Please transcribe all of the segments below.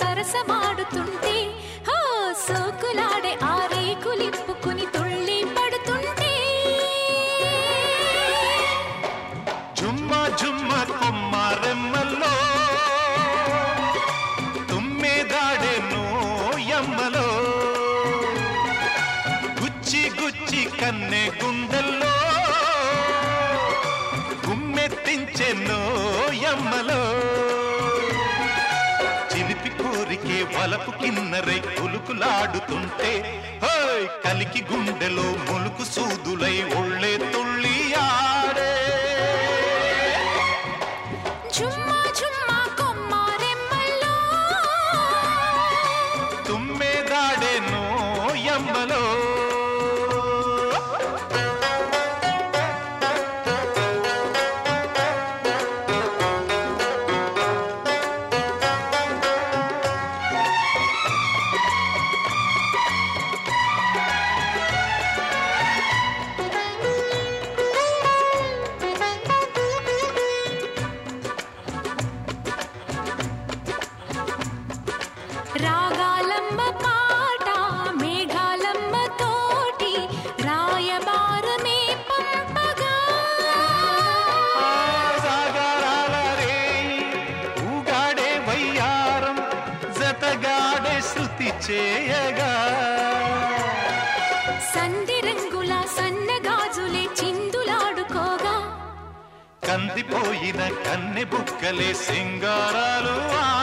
సరసమాడుతుంటే హో సోకులాడే ఆ చెన్నో యమ్మలో? చిలిపి కోరికే వలపు కిన్నరై కొలుకులాడుతుంటే కలికి గుండెలో ములుకు సూదులై ఒళ్ళేతో రాగాలమ్మ పాట మేఘాలమ్మ తోటి రాయబారమే పంపగా. సాగరాల రే ఊగాడే వయ్యారం జతగాడే శృతి చేయగా. సంధి రంగుల సన్నగాజులే చిందులాడుకోగా. కందిపోయిన కన్నె బుక్కలే సింగారాలు ఆడా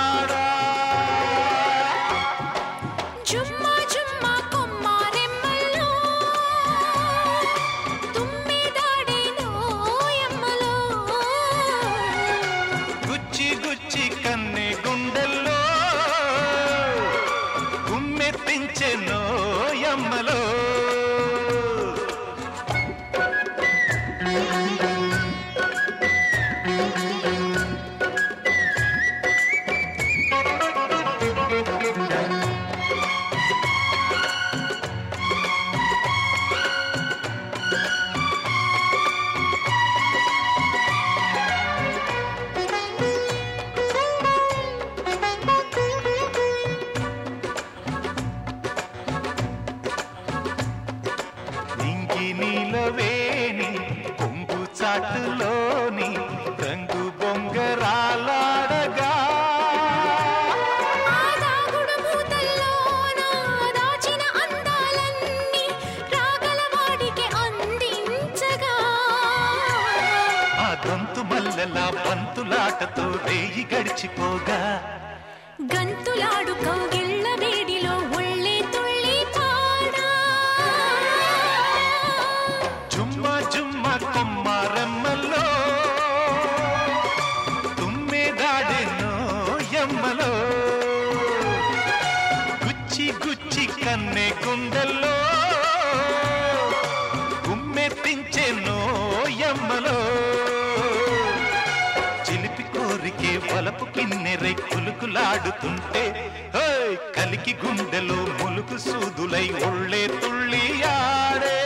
రాగలవాడికి అందించగా. ఆ గొంతు మల్లెల బంతులాటతో రేయి గడిచిపోగా. గంతులాడు కౌగిళ్ళ గుండెల్లో గుమ్మెత్తించెనో యమ్మలో చిలిపి కోరికే వలపు కిన్నెరై కులుకులాడుతుంటే కలికి గుండెలో ములుకు సూదులై ఒళ్ళే తుళ్ళి ఆడే